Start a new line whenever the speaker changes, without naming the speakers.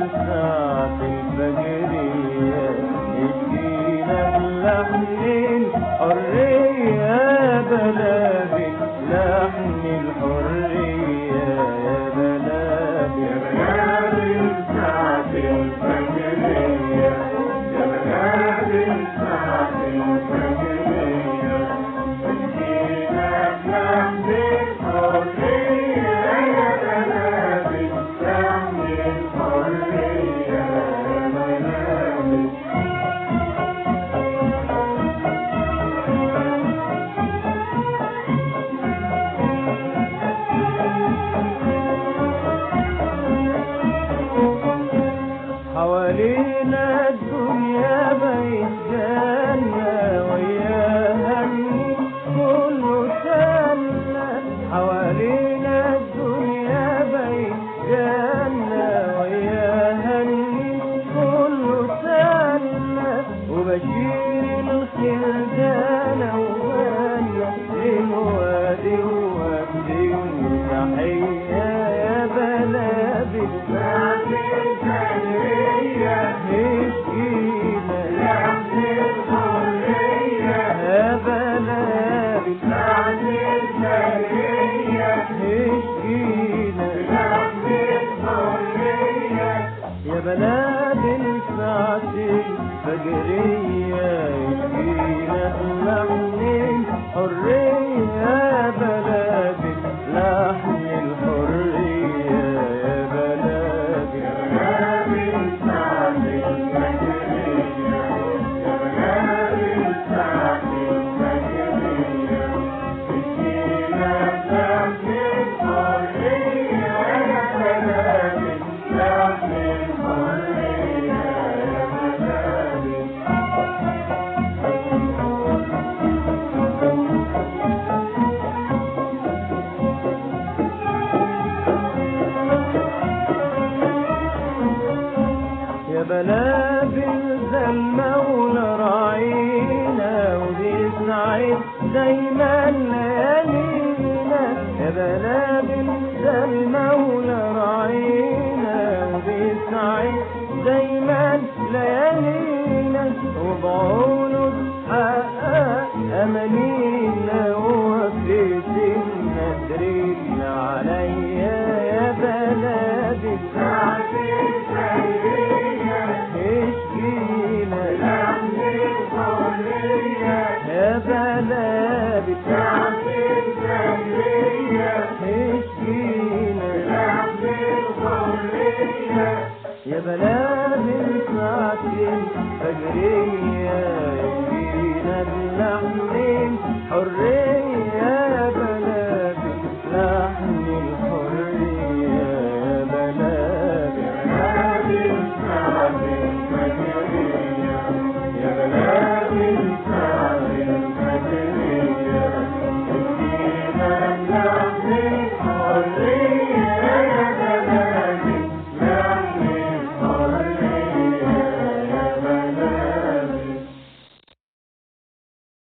Krishna علينا
الدنيا بلادي الساعة الفجرية بلاد المولى راعينا وبيسعد وبيسعد دايما ليالينا. وبعونه تحقق امانينا وفيت النذر اللي عليا يا بلادي يا يا بلادي ساعة الفجرية اشجينا بلحن حرية.